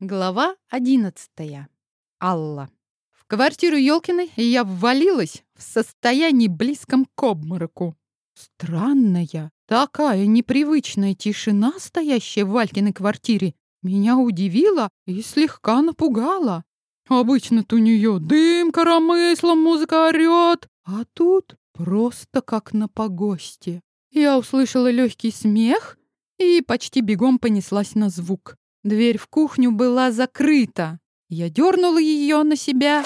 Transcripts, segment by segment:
Глава одиннадцатая. Алла. В квартиру Ёлкиной я ввалилась в состоянии близком к обмороку. Странная, такая непривычная тишина, стоящая в Валькиной квартире, меня удивила и слегка напугала. Обычно-то у нее дым коромыслом, музыка орёт, а тут просто как на погосте. Я услышала легкий смех и почти бегом понеслась на звук. Дверь в кухню была закрыта. Я дернула ее на себя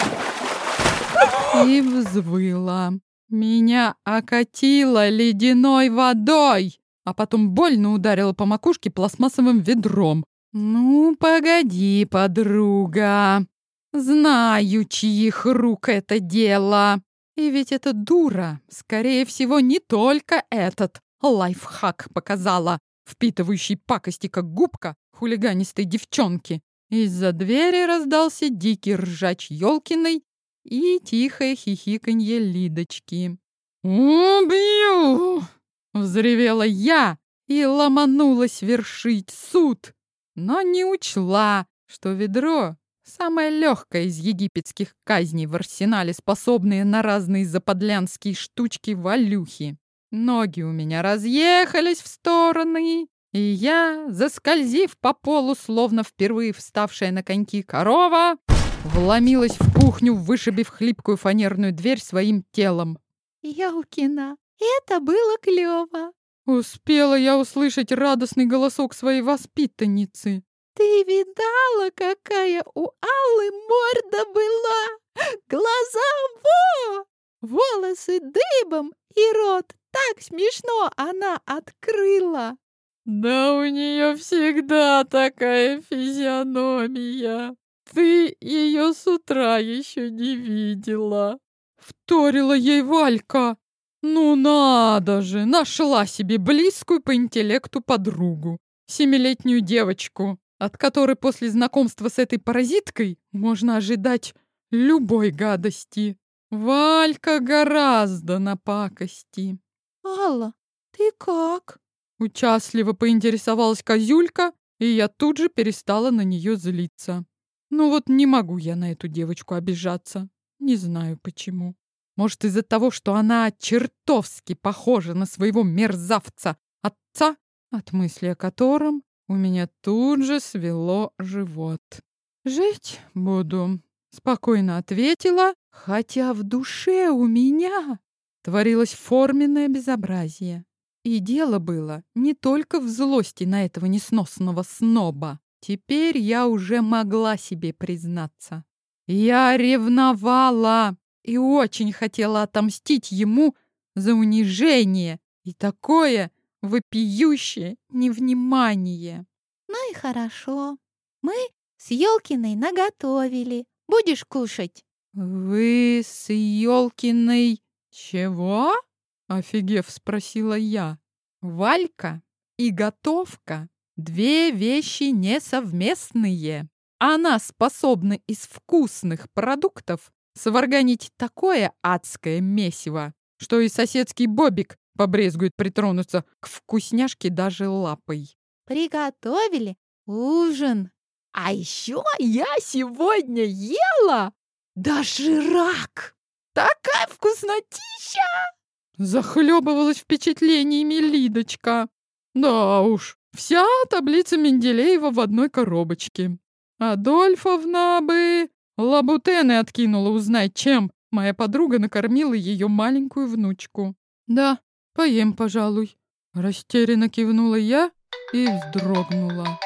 и взвыла. Меня окатило ледяной водой, а потом больно ударило по макушке пластмассовым ведром. «Ну, погоди, подруга. Знаю, чьих рук это дело. И ведь эта дура, скорее всего, не только этот лайфхак показала, впитывающий пакости как губка хулиганистой девчонки. Из-за двери раздался дикий ржач Ёлкиной и тихое хихиканье Лидочки. «Убью!» — взревела я и ломанулась вершить суд, но не учла, что ведро — самое легкое из египетских казней в арсенале, способные на разные заподлянские штучки-валюхи. Ноги у меня разъехались в стороны, и я, заскользив по полу, словно впервые вставшая на коньки корова, вломилась в кухню, вышибив хлипкую фанерную дверь своим телом. «Ялкина, это было клёво!» Успела я услышать радостный голосок своей воспитанницы. «Ты видала, какая у Аллы морда была? Глаза во! Волосы дыбом и рот так смешно она открыла!» Да у нее всегда такая физиономия. Ты ее с утра еще не видела. Вторила ей Валька. Ну надо же, нашла себе близкую по интеллекту подругу. Семилетнюю девочку, от которой после знакомства с этой паразиткой можно ожидать любой гадости. Валька гораздо напакости. «Алла, ты как?» Участливо поинтересовалась козюлька, и я тут же перестала на нее злиться. Ну вот не могу я на эту девочку обижаться. Не знаю почему. Может, из-за того, что она чертовски похожа на своего мерзавца отца, от мысли о котором у меня тут же свело живот. «Жить буду», — спокойно ответила, хотя в душе у меня творилось форменное безобразие. И дело было не только в злости на этого несносного сноба. Теперь я уже могла себе признаться. Я ревновала и очень хотела отомстить ему за унижение и такое вопиющее невнимание. Ну и хорошо. Мы с Ёлкиной наготовили. Будешь кушать? Вы с Ёлкиной чего? Офигев, спросила я. Валька и готовка — две вещи несовместные. Она способна из вкусных продуктов сварганить такое адское месиво, что и соседский Бобик побрезгует притронуться к вкусняшке даже лапой. Приготовили ужин. А еще я сегодня ела доширак. Такая вкуснотища! Захлебывалась впечатлениями Лидочка. Да уж, вся таблица Менделеева в одной коробочке. Адольфовна бы лабутены откинула узнать, чем моя подруга накормила ее маленькую внучку. Да, поем, пожалуй. Растерянно кивнула я и вздрогнула.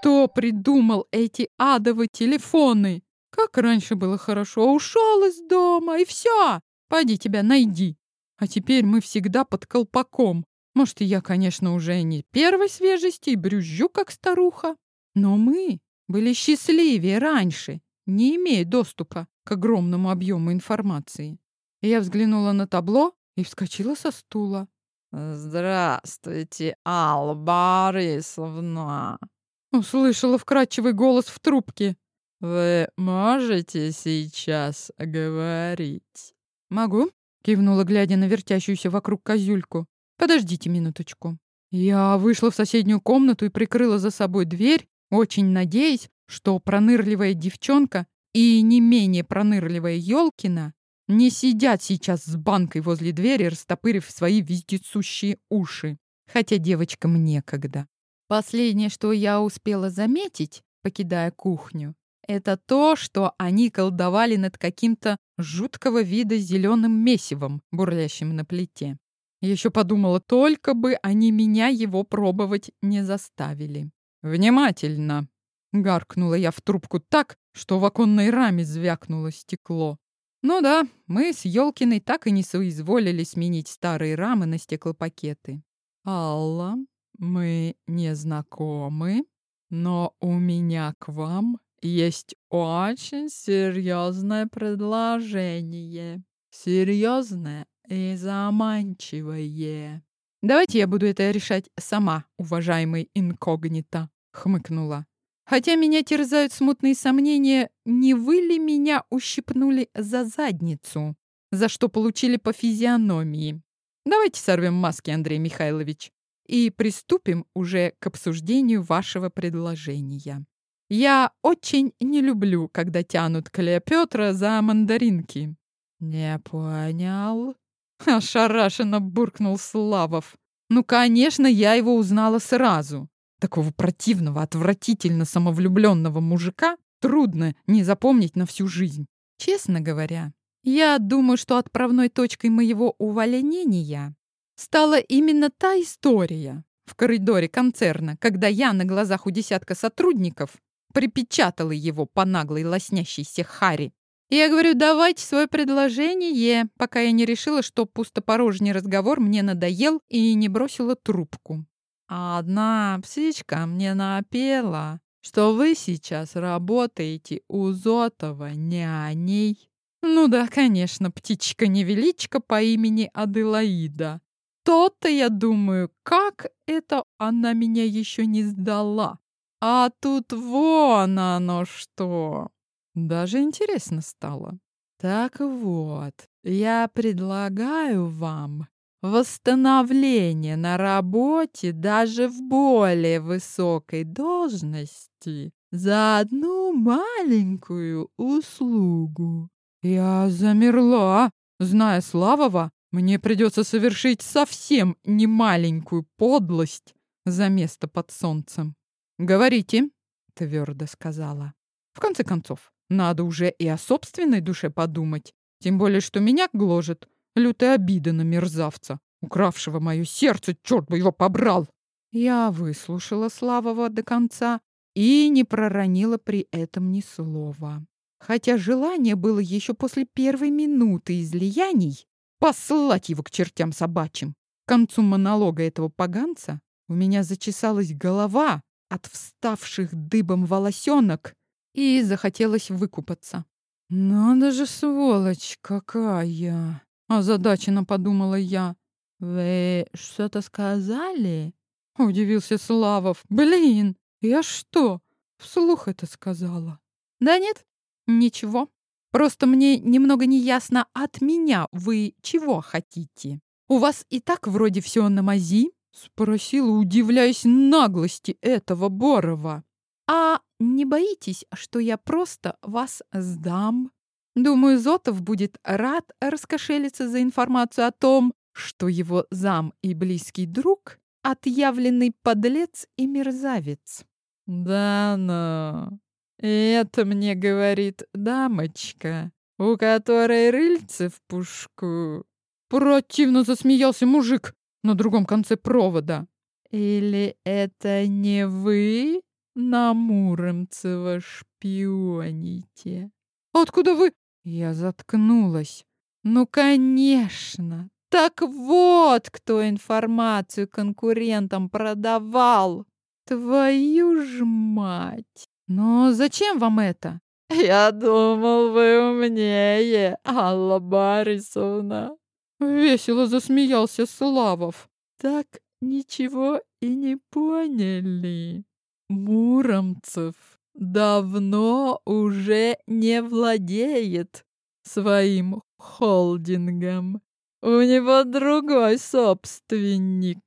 Кто придумал эти адовые телефоны? Как раньше было хорошо, ушел из дома, и все. Пойди тебя найди. А теперь мы всегда под колпаком. Может, я, конечно, уже не первой свежести и брюзжу, как старуха. Но мы были счастливее раньше, не имея доступа к огромному объему информации. Я взглянула на табло и вскочила со стула. «Здравствуйте, Алла Борисовна!» Услышала вкрадчивый голос в трубке. «Вы можете сейчас говорить?» «Могу», Кивнула, глядя на вертящуюся вокруг козюльку. «Подождите минуточку». Я вышла в соседнюю комнату и прикрыла за собой дверь, очень надеясь, что пронырливая девчонка и не менее пронырливая Ёлкина не сидят сейчас с банкой возле двери, растопырив свои вездесущие уши. Хотя девочкам некогда. Последнее, что я успела заметить, покидая кухню, это то, что они колдовали над каким-то жуткого вида зеленым месивом, бурлящим на плите. Еще подумала, только бы они меня его пробовать не заставили. «Внимательно!» — гаркнула я в трубку так, что в оконной раме звякнуло стекло. Ну да, мы с Ёлкиной так и не соизволили сменить старые рамы на стеклопакеты. «Алла, мы не знакомы, но у меня к вам есть очень серьезное предложение. Серьезное и заманчивое. Давайте я буду это решать сама, уважаемый инкогнито, хмыкнула. Хотя меня терзают смутные сомнения, не вы ли меня ущипнули за задницу, за что получили по физиономии. Давайте сорвем маски, Андрей Михайлович, и приступим уже к обсуждению вашего предложения. Я очень не люблю, когда тянут Клеопетра за мандаринки. Не понял. Ошарашенно буркнул Славов. Ну, конечно, я его узнала сразу. Такого противного, отвратительно самовлюбленного мужика трудно не запомнить на всю жизнь. Честно говоря, я думаю, что отправной точкой моего увольнения стала именно та история в коридоре концерна, когда я на глазах у десятка сотрудников припечатала его по наглой лоснящейся Хари. Я говорю, давайте свое предложение, пока я не решила, что пустопорожний разговор мне надоел и не бросила трубку. А одна птичка мне напела, что вы сейчас работаете у Зотова няней. Ну да, конечно, птичка-невеличка по имени Аделаида. То-то я думаю, как это она меня еще не сдала. А тут вон оно что. Даже интересно стало. Так вот, я предлагаю вам восстановление на работе даже в более высокой должности за одну маленькую услугу. Я замерла, зная Славова, мне придется совершить совсем немаленькую подлость за место под солнцем. «Говорите», — твердо сказала. «В конце концов, надо уже и о собственной душе подумать. Тем более, что меня гложет лютая обида на мерзавца, укравшего мое сердце, черт бы его побрал!» Я выслушала Славова до конца и не проронила при этом ни слова. Хотя желание было еще после первой минуты излияний послать его к чертям собачьим. К концу монолога этого поганца у меня зачесалась голова, от вставших дыбом волосенок и захотелось выкупаться. «Надо же, сволочь какая!» — озадаченно подумала я. «Вы что-то сказали?» — удивился Славов. «Блин, я что, вслух это сказала?» «Да нет, ничего. Просто мне немного неясно от меня вы чего хотите. У вас и так вроде все на мази, Спросила, удивляясь наглости этого Борова. «А не боитесь, что я просто вас сдам?» Думаю, Зотов будет рад раскошелиться за информацию о том, что его зам и близкий друг — отъявленный подлец и мерзавец. «Да ну, это мне говорит дамочка, у которой рыльце в пушку». Противно засмеялся мужик на другом конце провода. Или это не вы на Муромцева шпионите? Откуда вы? Я заткнулась. Ну, конечно. Так вот, кто информацию конкурентам продавал. Твою ж мать. Но зачем вам это? Я думал, вы умнее, Алла Борисовна. Весело засмеялся Славов. Так ничего и не поняли. Муромцев давно уже не владеет своим холдингом. У него другой собственник.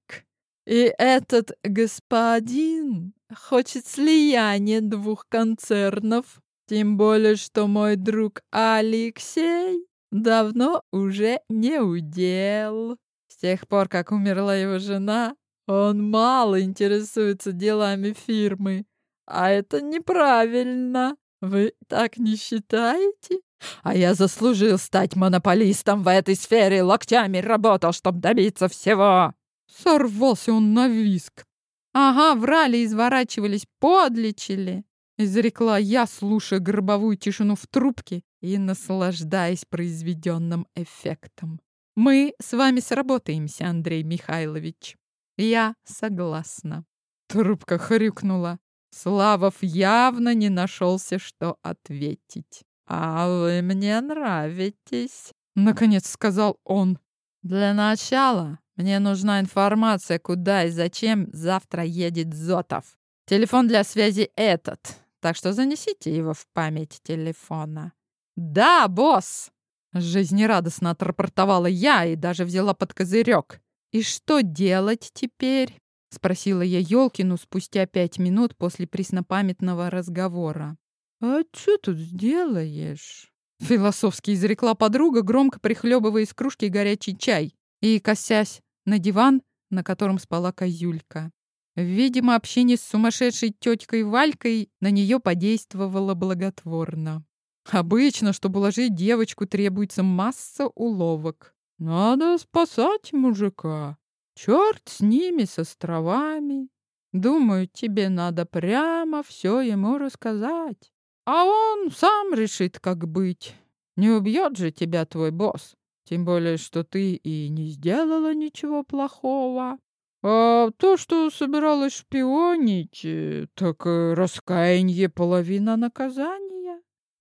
И этот господин хочет слияния двух концернов. Тем более, что мой друг Алексей давно уже не удел. С тех пор, как умерла его жена, он мало интересуется делами фирмы. А это неправильно. Вы так не считаете? А я заслужил стать монополистом в этой сфере, локтями работал, чтобы добиться всего. Сорвался он на виск. Ага, врали, изворачивались, подлечили. Изрекла я, слушая гробовую тишину в трубке и наслаждаясь произведенным эффектом. Мы с вами сработаемся, Андрей Михайлович. Я согласна. Трубка хрюкнула. Славов явно не нашелся, что ответить. «А вы мне нравитесь», — наконец сказал он. «Для начала мне нужна информация, куда и зачем завтра едет Зотов. Телефон для связи этот, так что занесите его в память телефона». «Да, босс!» Жизнерадостно отрапортовала я и даже взяла под козырек. «И что делать теперь?» — спросила я Ёлкину спустя пять минут после преснопамятного разговора. «А что тут сделаешь?» — философски изрекла подруга, громко прихлебывая из кружки горячий чай и косясь на диван, на котором спала козюлька. Видимо, общение с сумасшедшей тёткой Валькой на неё подействовало благотворно. Обычно, чтобы уложить девочку, требуется масса уловок. «Надо спасать мужика», Черт с ними, с островами. Думаю, тебе надо прямо все ему рассказать. А он сам решит, как быть. Не убьет же тебя твой босс. Тем более, что ты и не сделала ничего плохого. А то, что собиралась шпионить, э, так э, раскаяние половина наказания.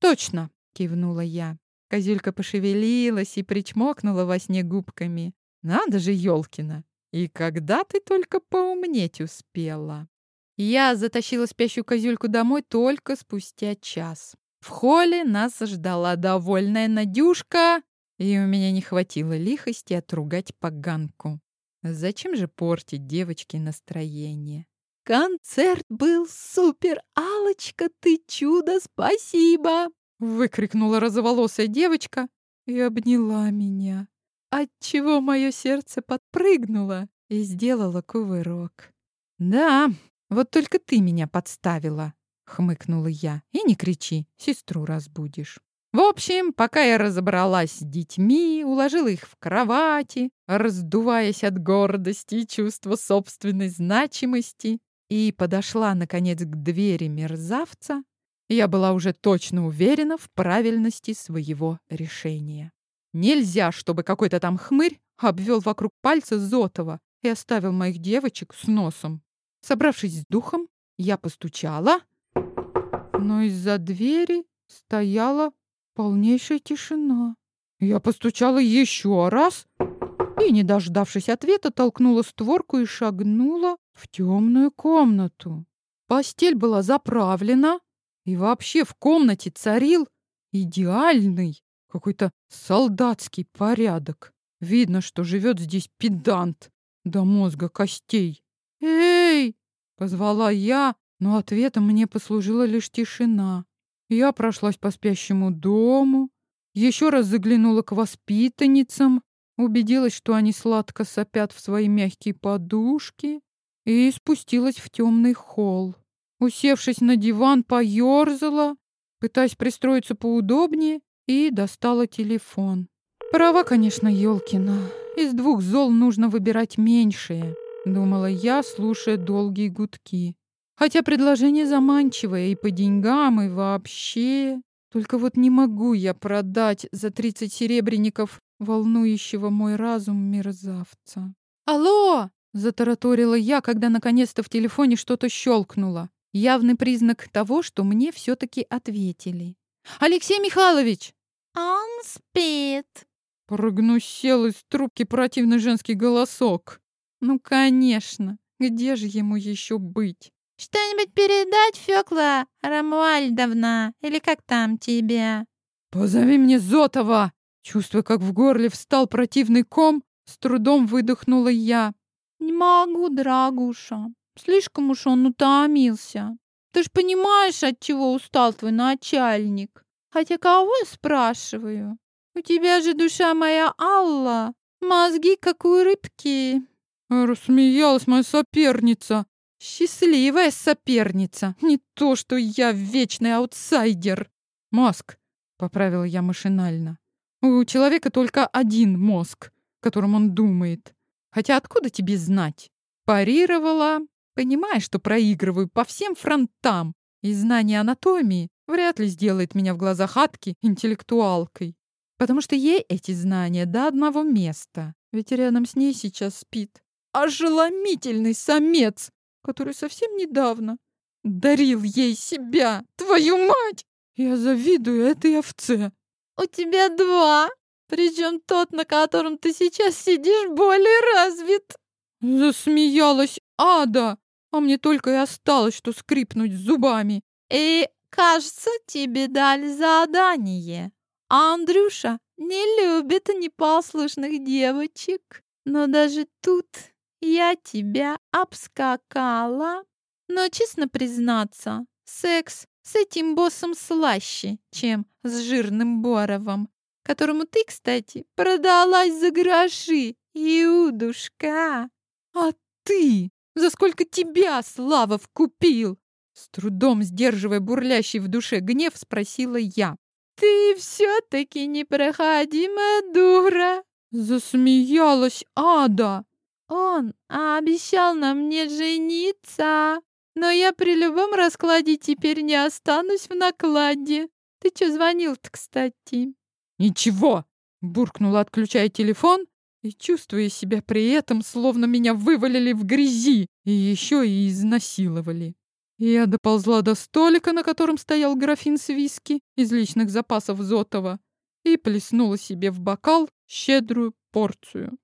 Точно, кивнула я. Козюлька пошевелилась и причмокнула во сне губками. Надо же, Ёлкина, и когда ты только поумнеть успела? Я затащила спящую козюльку домой только спустя час. В холле нас ждала довольная Надюшка, и у меня не хватило лихости отругать поганку. Зачем же портить девочке настроение? «Концерт был супер! алочка ты чудо! Спасибо!» Выкрикнула розоволосая девочка и обняла меня отчего мое сердце подпрыгнуло и сделало кувырок. «Да, вот только ты меня подставила», — хмыкнула я. «И не кричи, сестру разбудишь». В общем, пока я разобралась с детьми, уложила их в кровати, раздуваясь от гордости и чувства собственной значимости, и подошла, наконец, к двери мерзавца, я была уже точно уверена в правильности своего решения. Нельзя, чтобы какой-то там хмырь обвел вокруг пальца Зотова и оставил моих девочек с носом. Собравшись с духом, я постучала, но из-за двери стояла полнейшая тишина. Я постучала еще раз и, не дождавшись ответа, толкнула створку и шагнула в темную комнату. Постель была заправлена, и вообще в комнате царил идеальный какой-то солдатский порядок. Видно, что живет здесь педант до мозга костей. «Эй!» — позвала я, но ответом мне послужила лишь тишина. Я прошлась по спящему дому, еще раз заглянула к воспитанницам, убедилась, что они сладко сопят в свои мягкие подушки, и спустилась в темный холл. Усевшись на диван, поерзала, пытаясь пристроиться поудобнее, и достала телефон. Права, конечно, Ёлкина. Из двух зол нужно выбирать меньшее, думала я, слушая долгие гудки. Хотя предложение заманчивое и по деньгам, и вообще. Только вот не могу я продать за 30 серебряников волнующего мой разум мерзавца. «Алло!» — затараторила я, когда наконец-то в телефоне что-то щелкнуло. Явный признак того, что мне все-таки ответили. «Алексей Михайлович!» «Он спит», — прогнусел из трубки противный женский голосок. «Ну, конечно, где же ему еще быть?» «Что-нибудь передать, Фёкла Рамуальдовна? Или как там тебя?» «Позови мне Зотова!» Чувствуя, как в горле встал противный ком, с трудом выдохнула я. Не могу, дорогуша. Слишком уж он утомился. Ты ж понимаешь, от чего устал твой начальник. Хотя кого я спрашиваю? У тебя же душа моя Алла, мозги как у рыбки. Рассмеялась моя соперница. Счастливая соперница. Не то, что я вечный аутсайдер. Мозг, поправила я машинально. У человека только один мозг, которым он думает. Хотя откуда тебе знать? Парировала, понимая, что проигрываю по всем фронтам, и знание анатомии вряд ли сделает меня в глазах Атки интеллектуалкой. Потому что ей эти знания до одного места. Ведь рядом с ней сейчас спит ошеломительный самец, который совсем недавно дарил ей себя. Твою мать! Я завидую этой овце. У тебя два, причем тот, на котором ты сейчас сидишь, более развит. Засмеялась Ада, а мне только и осталось, что скрипнуть зубами. И, кажется, тебе дали задание. А Андрюша не любит непослушных девочек. Но даже тут я тебя обскакала. Но, честно признаться, секс с этим боссом слаще, чем с жирным Боровым, которому ты, кстати, продалась за гроши, Иудушка. А ты? За сколько тебя Слава вкупил? С трудом сдерживая бурлящий в душе гнев, спросила я. Ты все-таки непроходимая дура. Засмеялась Ада. Он обещал на мне жениться, но я при любом раскладе теперь не останусь в накладе. Ты что звонил-то, кстати? Ничего, буркнула, отключая телефон и чувствуя себя при этом, словно меня вывалили в грязи и еще и изнасиловали. Я доползла до столика, на котором стоял графин с виски из личных запасов Зотова, и плеснула себе в бокал щедрую порцию.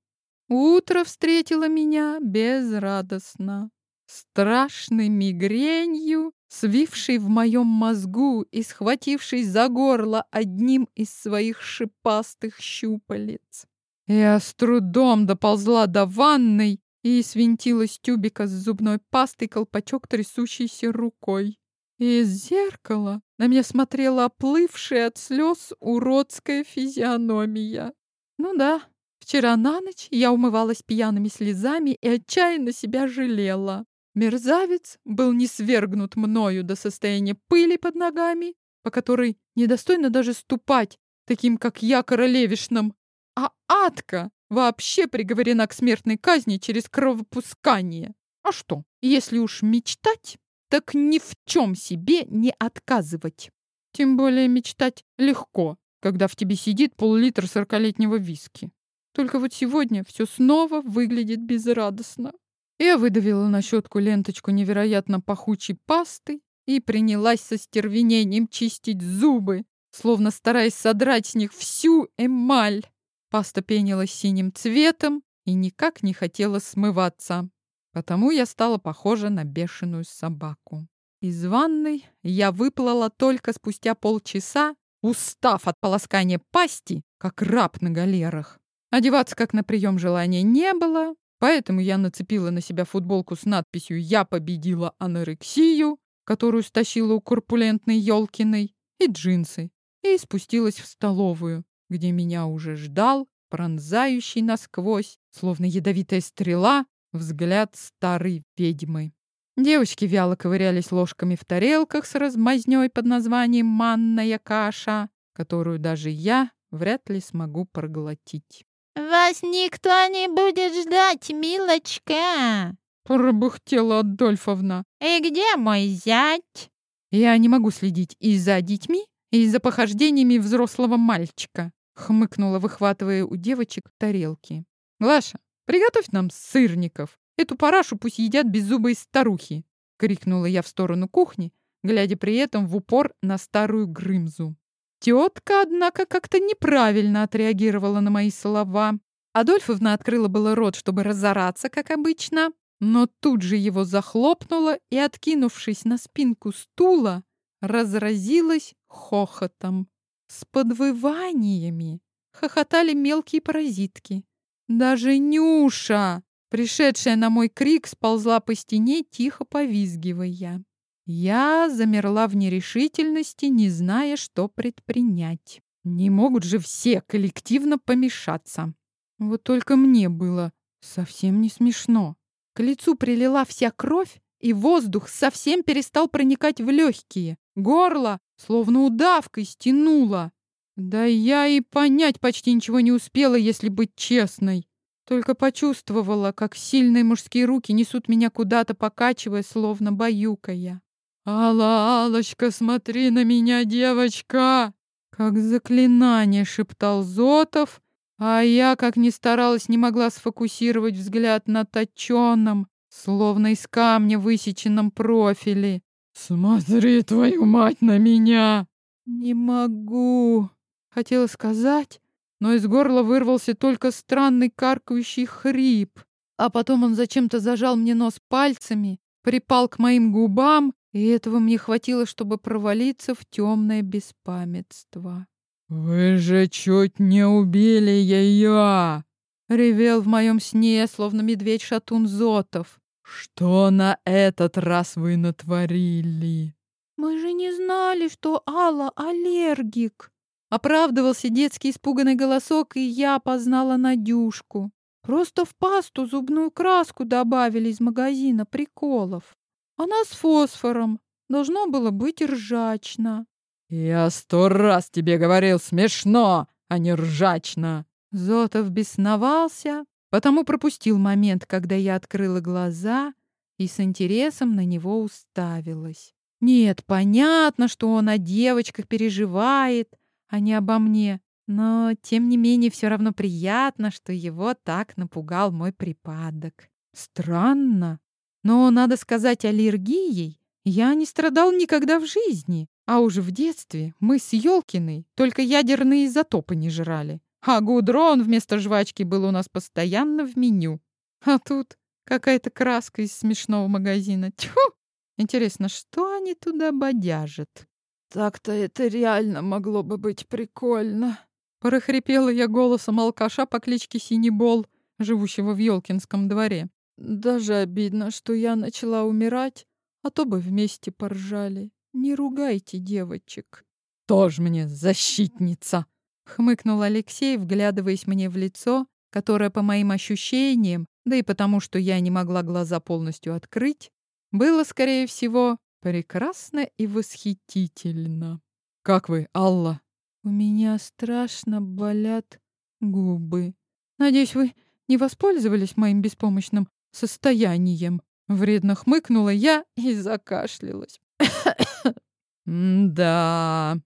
Утро встретило меня безрадостно. Страшной мигренью, свившей в моем мозгу и схватившей за горло одним из своих шипастых щупалец. Я с трудом доползла до ванной и свинтила с тюбика с зубной пастой колпачок трясущейся рукой. Из зеркала на меня смотрела оплывшая от слез уродская физиономия. Ну да, Вчера на ночь я умывалась пьяными слезами и отчаянно себя жалела. Мерзавец был не свергнут мною до состояния пыли под ногами, по которой недостойно даже ступать, таким как я королевишном. А Атка вообще приговорена к смертной казни через кровопускание. А что, если уж мечтать, так ни в чем себе не отказывать. Тем более мечтать легко, когда в тебе сидит пол-литра сорокалетнего виски. Только вот сегодня все снова выглядит безрадостно. Я выдавила на щетку ленточку невероятно пахучей пасты и принялась со стервенением чистить зубы, словно стараясь содрать с них всю эмаль. Паста пенилась синим цветом и никак не хотела смываться. Потому я стала похожа на бешеную собаку. Из ванной я выплыла только спустя полчаса, устав от полоскания пасти, как раб на галерах. Одеваться как на прием желания не было, поэтому я нацепила на себя футболку с надписью «Я победила анорексию», которую стащила у корпулентной Ёлкиной, и джинсы, и спустилась в столовую, где меня уже ждал пронзающий насквозь, словно ядовитая стрела, взгляд старой ведьмы. Девочки вяло ковырялись ложками в тарелках с размазнёй под названием «манная каша», которую даже я вряд ли смогу проглотить. «Вас никто не будет ждать, милочка!» Пробухтела Адольфовна. «И где мой зять?» «Я не могу следить и за детьми, и за похождениями взрослого мальчика», хмыкнула, выхватывая у девочек тарелки. «Глаша, приготовь нам сырников. Эту парашу пусть едят беззубые старухи!» крикнула я в сторону кухни, глядя при этом в упор на старую Грымзу. Тетка, однако, как-то неправильно отреагировала на мои слова. Адольфовна открыла было рот, чтобы разораться, как обычно, но тут же его захлопнула и, откинувшись на спинку стула, разразилась хохотом. С подвываниями хохотали мелкие паразитки. Даже Нюша, Пришедшая на мой крик сползла по стене, тихо повизгивая. Я замерла в нерешительности, не зная, что предпринять. Не могут же все коллективно помешаться. Вот только мне было совсем не смешно. К лицу прилила вся кровь, и воздух совсем перестал проникать в легкие. Горло словно удавкой стянуло. Да я и понять почти ничего не успела, если быть честной. Только почувствовала, как сильные мужские руки несут меня куда-то, покачивая, словно баюкая. «Алла, Аллочка, смотри на меня, девочка!» Как заклинание шептал Зотов, а я, как ни старалась, не могла сфокусировать взгляд на точенном, словно из камня высеченном профиле. «Смотри, твою мать, на меня!» «Не могу!» Хотела сказать, но из горла вырвался только странный каркающий хрип. А потом он зачем-то зажал мне нос пальцами, припал к моим губам, и этого мне хватило, чтобы провалиться в темное беспамятство. «Вы же чуть не убили ее!» — ревел в моем сне, словно медведь-шатун Зотов. «Что на этот раз вы натворили?» «Мы же не знали, что Алла аллергик!» Оправдывался детский испуганный голосок, и я познала Надюшку. Просто в пасту зубную краску добавили из магазина приколов. Она с фосфором. Должно было быть ржачно. «Я сто раз тебе говорил смешно, а не ржачно!» Зотов бесновался, потому пропустил момент, когда я открыла глаза и с интересом на него уставилась. Нет, понятно, что он о девочках переживает, а не обо мне, но, тем не менее, все равно приятно, что его так напугал мой припадок. Странно, но, надо сказать, аллергией я не страдал никогда в жизни. А уже в детстве мы с Ёлкиной только ядерные изотопы не жрали. А гудрон вместо жвачки был у нас постоянно в меню. А тут какая-то краска из смешного магазина. Тьфу! Интересно, что они туда бодяжат? Так-то это реально могло бы быть прикольно. Прохрипела я голосом алкаша по кличке Синебол, живущего в Ёлкинском дворе. Даже обидно, что я начала умирать, а то бы вместе поржали. Не ругайте девочек. Тоже мне защитница, хмыкнул Алексей, вглядываясь мне в лицо, которое, по моим ощущениям, да и потому, что я не могла глаза полностью открыть, было, скорее всего, прекрасно и восхитительно. Как вы, Алла? У меня страшно болят губы. Надеюсь, вы не воспользовались моим беспомощным состоянием. Вредно хмыкнула я и закашлялась. «Да...»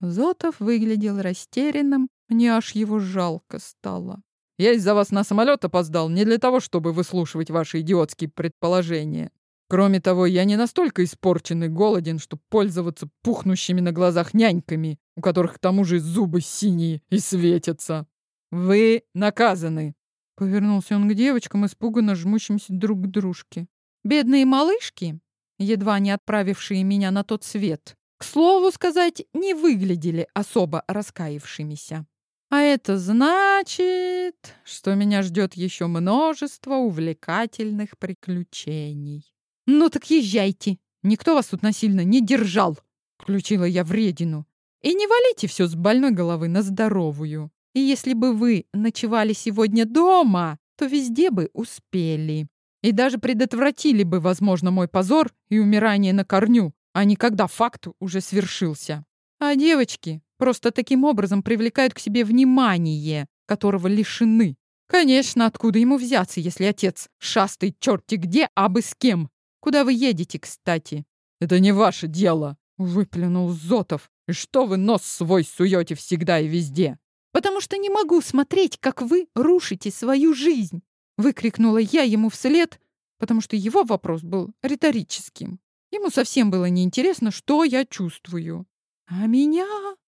Зотов выглядел растерянным, мне аж его жалко стало. «Я из-за вас на самолет опоздал не для того, чтобы выслушивать ваши идиотские предположения. Кроме того, я не настолько испорчен и голоден, чтобы пользоваться пухнущими на глазах няньками, у которых к тому же зубы синие и светятся. Вы наказаны!» Повернулся он к девочкам, испуганно жмущимся друг к дружке. Бедные малышки, едва не отправившие меня на тот свет, к слову сказать, не выглядели особо раскаявшимися. А это значит, что меня ждет еще множество увлекательных приключений. «Ну так езжайте. Никто вас тут насильно не держал», — включила я вредину. «И не валите все с больной головы на здоровую. И если бы вы ночевали сегодня дома, то везде бы успели. И даже предотвратили бы, возможно, мой позор и умирание на корню, а не когда факт уже свершился. А девочки просто таким образом привлекают к себе внимание, которого лишены. Конечно, откуда ему взяться, если отец шастает черти где, а бы с кем? Куда вы едете, кстати? Это не ваше дело, выплюнул Зотов. И что вы нос свой суете всегда и везде? Потому что не могу смотреть, как вы рушите свою жизнь!» Выкрикнула я ему вслед, потому что его вопрос был риторическим. Ему совсем было неинтересно, что я чувствую. А меня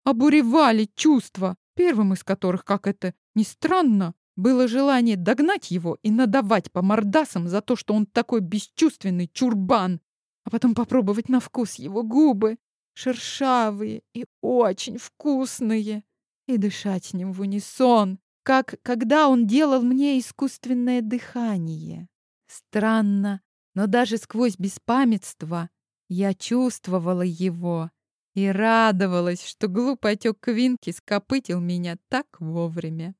обуревали чувства, первым из которых, как это ни странно, было желание догнать его и надавать по мордасам за то, что он такой бесчувственный чурбан, а потом попробовать на вкус его губы, шершавые и очень вкусные и дышать с ним в унисон, как когда он делал мне искусственное дыхание. Странно, но даже сквозь беспамятство я чувствовала его и радовалась, что глупый отек Квинки скопытил меня так вовремя.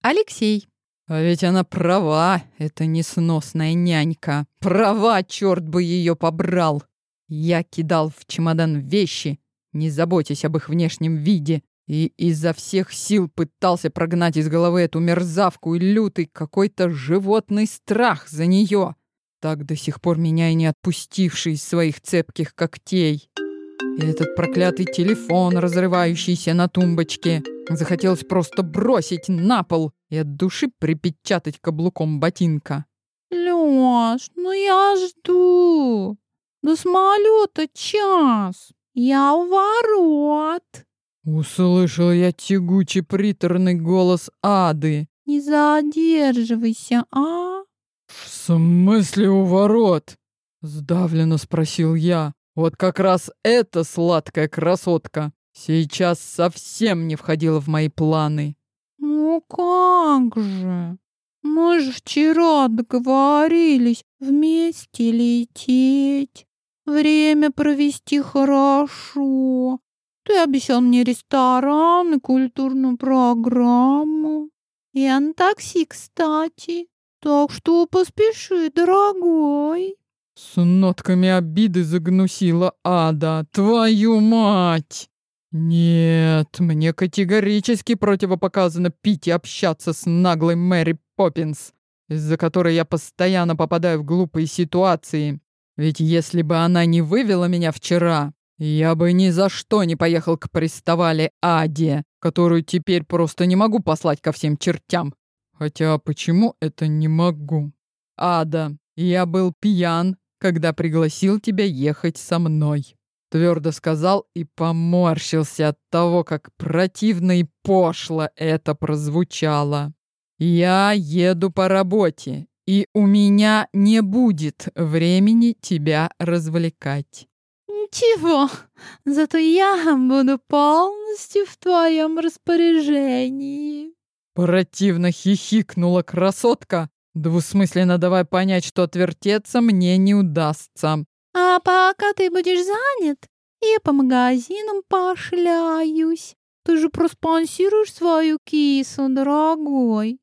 Алексей. А ведь она права, эта несносная нянька. Права, черт бы ее побрал. Я кидал в чемодан вещи, не заботясь об их внешнем виде, и изо всех сил пытался прогнать из головы эту мерзавку и лютый какой-то животный страх за нее, так до сих пор меня и не отпустивший из своих цепких когтей. И этот проклятый телефон, разрывающийся на тумбочке, захотелось просто бросить на пол и от души припечатать каблуком ботинка. Лёш, ну я жду. До самолета час. Я у ворот. Услышал я тягучий приторный голос Ады. Не задерживайся, а? В смысле у ворот? Сдавленно спросил я. Вот как раз эта сладкая красотка сейчас совсем не входила в мои планы. Ну как же? Мы же вчера договорились вместе лететь. Время провести хорошо. Ты обещал мне ресторан и культурную программу. На такси, кстати. Так что поспеши, дорогой. С нотками обиды загнусила Ада. Твою мать! Нет, мне категорически противопоказано пить и общаться с наглой Мэри Поппинс, из-за которой я постоянно попадаю в глупые ситуации. Ведь если бы она не вывела меня вчера, я бы ни за что не поехал к приставале Аде, которую теперь просто не могу послать ко всем чертям. Хотя почему это не могу? Ада, я был пьян, когда пригласил тебя ехать со мной. Твердо сказал и поморщился от того, как противно и пошло это прозвучало. Я еду по работе и у меня не будет времени тебя развлекать. Ничего, зато я буду полностью в твоем распоряжении. Противно хихикнула красотка, двусмысленно давая понять, что отвертеться мне не удастся. А пока ты будешь занят, я по магазинам пошляюсь. Ты же проспонсируешь свою кису, дорогой.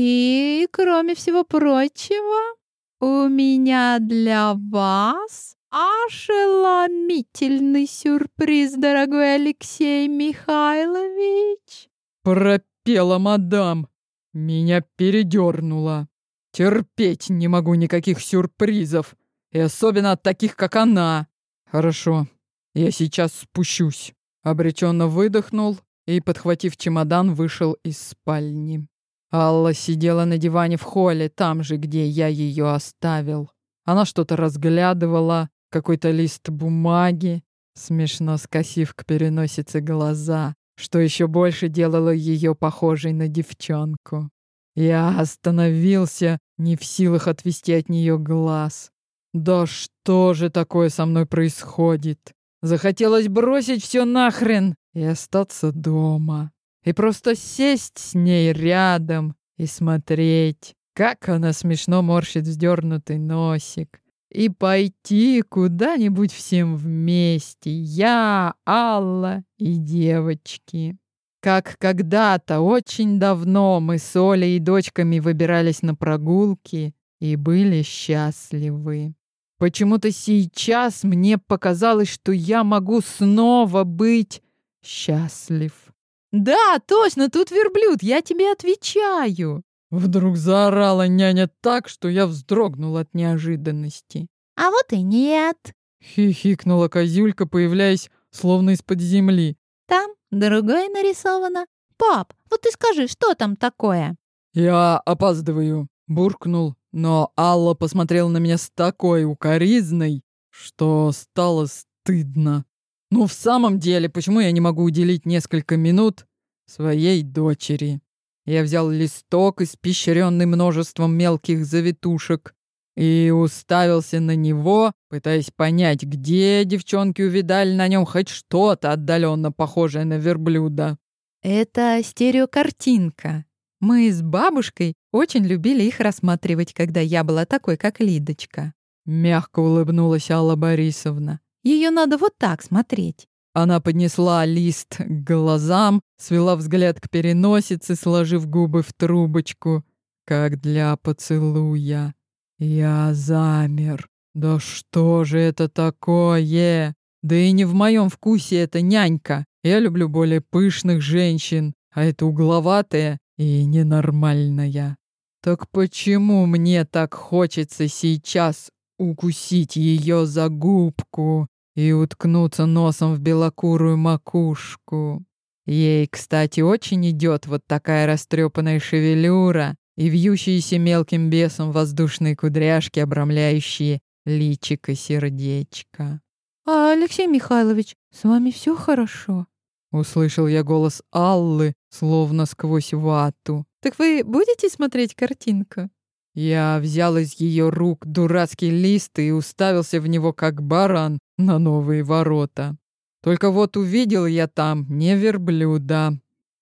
И, кроме всего прочего, у меня для вас ошеломительный сюрприз, дорогой Алексей Михайлович. Пропела мадам. Меня передернуло. Терпеть не могу никаких сюрпризов. И особенно от таких, как она. Хорошо, я сейчас спущусь. Обреченно выдохнул и, подхватив чемодан, вышел из спальни. Алла сидела на диване в холле, там же, где я ее оставил. Она что-то разглядывала, какой-то лист бумаги, смешно скосив к переносице глаза, что еще больше делало ее похожей на девчонку. Я остановился, не в силах отвести от нее глаз. Да что же такое со мной происходит? Захотелось бросить все нахрен и остаться дома и просто сесть с ней рядом и смотреть, как она смешно морщит вздернутый носик, и пойти куда-нибудь всем вместе, я, Алла и девочки. Как когда-то, очень давно, мы с Олей и дочками выбирались на прогулки и были счастливы. Почему-то сейчас мне показалось, что я могу снова быть счастлив. «Да, точно, тут верблюд, я тебе отвечаю!» Вдруг заорала няня так, что я вздрогнул от неожиданности. «А вот и нет!» Хихикнула козюлька, появляясь словно из-под земли. «Там другое нарисовано. Пап, вот ты скажи, что там такое?» «Я опаздываю», — буркнул, но Алла посмотрела на меня с такой укоризной, что стало стыдно. Ну, в самом деле, почему я не могу уделить несколько минут своей дочери? Я взял листок, испещренный множеством мелких завитушек, и уставился на него, пытаясь понять, где девчонки увидали на нем хоть что-то отдаленно похожее на верблюда. Это стереокартинка. Мы с бабушкой очень любили их рассматривать, когда я была такой, как Лидочка. Мягко улыбнулась Алла Борисовна. Ее надо вот так смотреть. Она поднесла лист к глазам, свела взгляд к переносице, сложив губы в трубочку, как для поцелуя. Я замер. Да что же это такое? Да и не в моем вкусе эта нянька. Я люблю более пышных женщин, а это угловатая и ненормальная. Так почему мне так хочется сейчас укусить ее за губку и уткнуться носом в белокурую макушку? Ей, кстати, очень идет вот такая растрепанная шевелюра и вьющиеся мелким бесом воздушные кудряшки, обрамляющие личико сердечко. «А, Алексей Михайлович, с вами все хорошо?» Услышал я голос Аллы, словно сквозь вату. «Так вы будете смотреть картинку?» Я взял из ее рук дурацкий лист и уставился в него, как баран, на новые ворота. Только вот увидел я там не верблюда,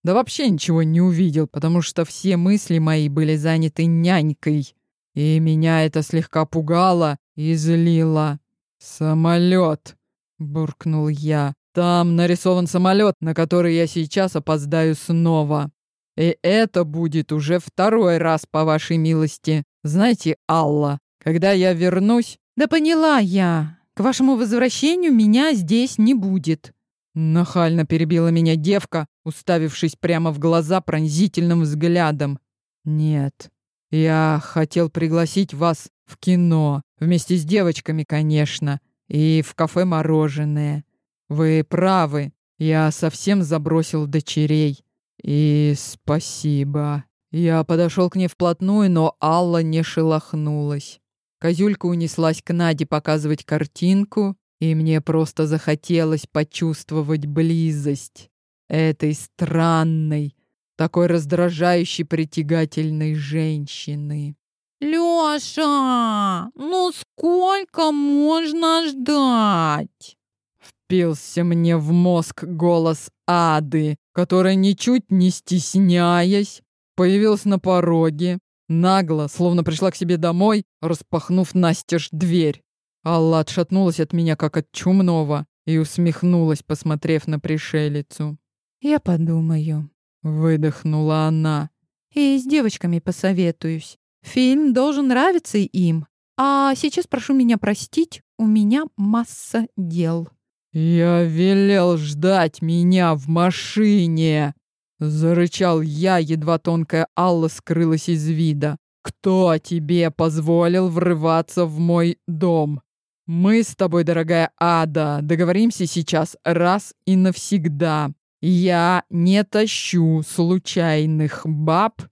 да вообще ничего не увидел, потому что все мысли мои были заняты нянькой. И меня это слегка пугало и злило. «Самолет!» — буркнул я. «Там нарисован самолет, на который я сейчас опоздаю снова. И это будет уже второй раз, по вашей милости. Знаете, Алла, когда я вернусь...» «Да поняла я. К вашему возвращению меня здесь не будет». Нахально перебила меня девка, уставившись прямо в глаза пронзительным взглядом. «Нет, я хотел пригласить вас в кино, вместе с девочками, конечно, и в кафе «Мороженое». Вы правы, я совсем забросил дочерей. И спасибо». Я подошел к ней вплотную, но Алла не шелохнулась. Козюлька унеслась к Наде показывать картинку, и мне просто захотелось почувствовать близость этой странной, такой раздражающей притягательной женщины. «Лёша, ну сколько можно ждать?» Впился мне в мозг голос Ады, которая, ничуть не стесняясь, появилась на пороге, нагло, словно пришла к себе домой, распахнув настежь дверь. Алла отшатнулась от меня, как от чумного, и усмехнулась, посмотрев на пришелицу. «Я подумаю», — выдохнула она. «И с девочками посоветуюсь. Фильм должен нравиться им. А сейчас прошу меня простить, у меня масса дел». «Я велел ждать меня в машине!» Зарычал я, едва тонкая Алла скрылась из вида. «Кто тебе позволил врываться в мой дом?» Мы с тобой, дорогая Ада, договоримся сейчас раз и навсегда. Я не тащу случайных баб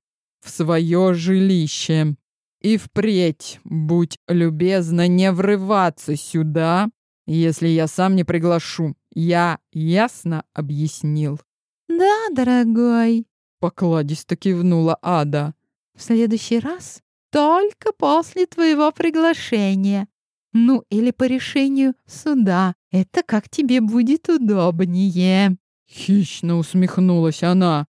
в свое жилище. И впредь, будь любезна, не врываться сюда, если я сам не приглашу. Я ясно объяснил. «Да, дорогой», — покладисто кивнула Ада. «В следующий раз только после твоего приглашения. Ну, или по решению суда. Это как тебе будет удобнее. Хищно усмехнулась она.